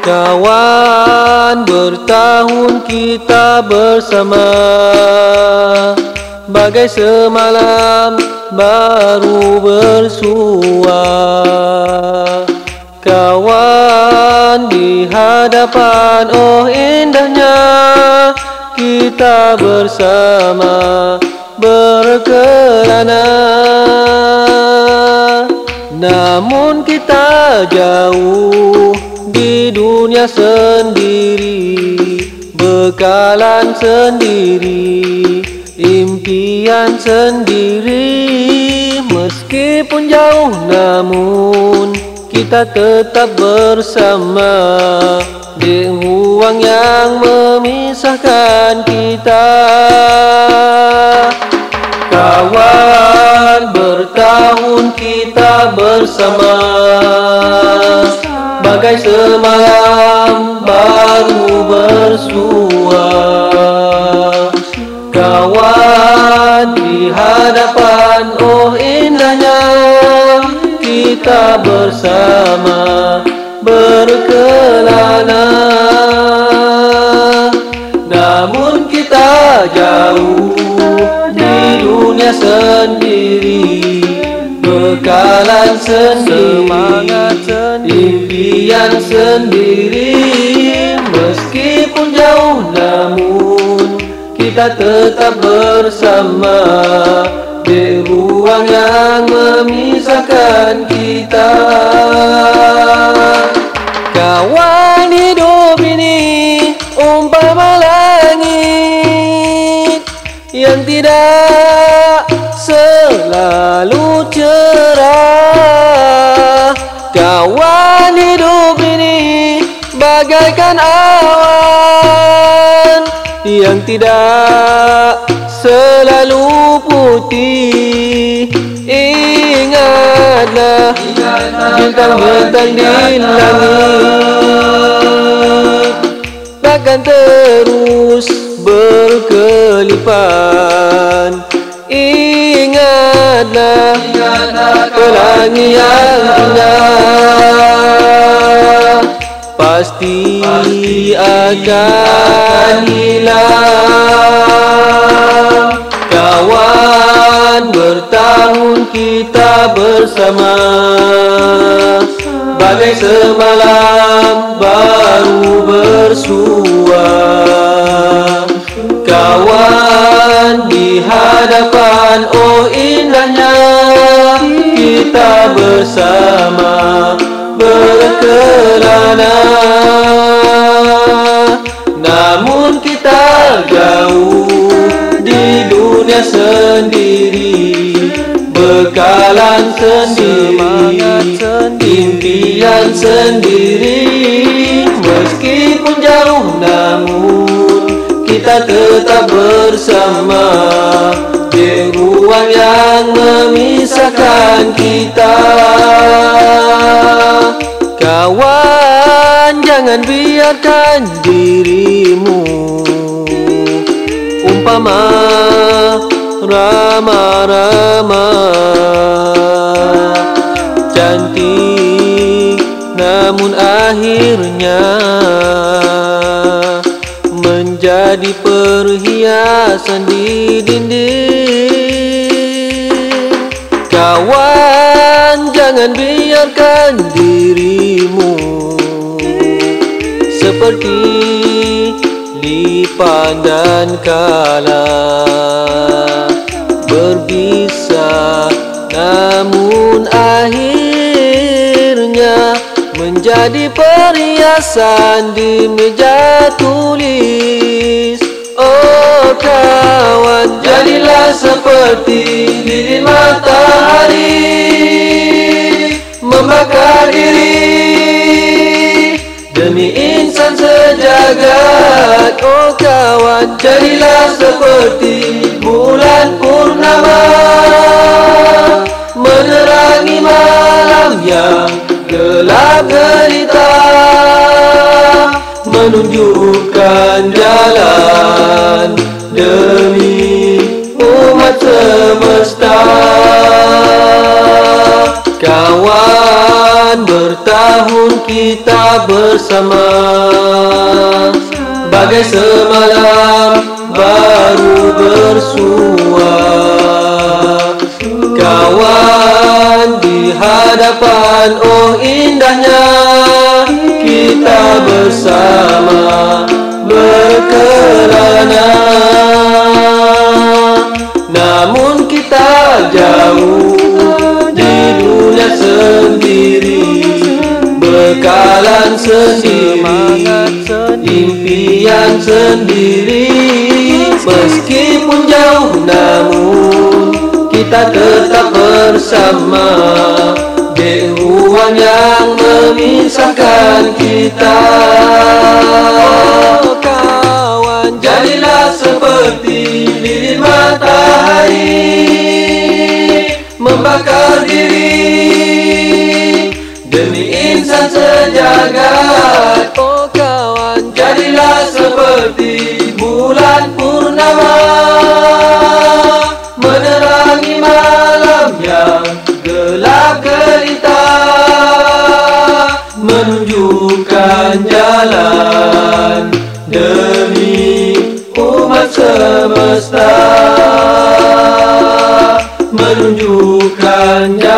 Kawan bertahun kita bersama. Bagai semalam baru bersua. Kawan di hadapan oh indahnya Kita bersama. Berkelana. Namun kita jauh di dunia sendiri Bekalan sendiri Impian sendiri. Meskipun jauh namun Kita tetap bersama. Di ruang yang memisahkan kita. Kawan bertahun kita bersama semalam baru bersua Kawan di hadapan oh indahnya Kita bersama berkelana. Namun kita jauh di dunia sendiri Bekalan sendiri. Semangat sendiri Impian sendiri Meskipun jauh namun Kita tetap bersama. Di ruang yang memisahkan kita bagaikan awan Yang tidak selalu putih. Ingatlah bintang-bintang di langit. Takkan terus berkelipan Ingatlah pelangi yang indah Pasti akan hilang. Kawan bertahun kita bersama. Bagai semalam baru bersua. Kawan di hadapan oh indahnya Kita bersama berkelana. Namun kita jauh di dunia sendiri Bekalan sendiri Impian sendiri. Meskipun jauh namun Kita tetap bersama. Di ruang yang memisahkan kita biarkan dirimu Umpama rama-rama Cantik namun akhirnya Menjadi perhiasan di dinding. Kawan jangan biarkan dirimu Seperti lipan dan kala. Berbisa namun akhirnya Menjadi perhiasan di meja tulis. Oh kawan jadilah seperti lilin matahari. Membakar diri Demi insan sejagat Oh kawan jadilah seperti bulan purnama. Menerangi malam yang gelap gelita Menunjukkan jalan demi umat semesta kita bersama. Bagai semalam baru bersua. Kawan di hadapan oh indahnya Kita bersama. berkelana sendiri. Meskipun jauh namun Kita tetap bersama. Dehuan yang memisahkan kita. Kawan jadilah seperti lilin matahari. Membakar diri Demi insan sejagat. Oh kawan seperti bulan purnama Menerangi malam yang gelap gelita Menunjukkan jalan Demi umat semesta Menunjukkan jalan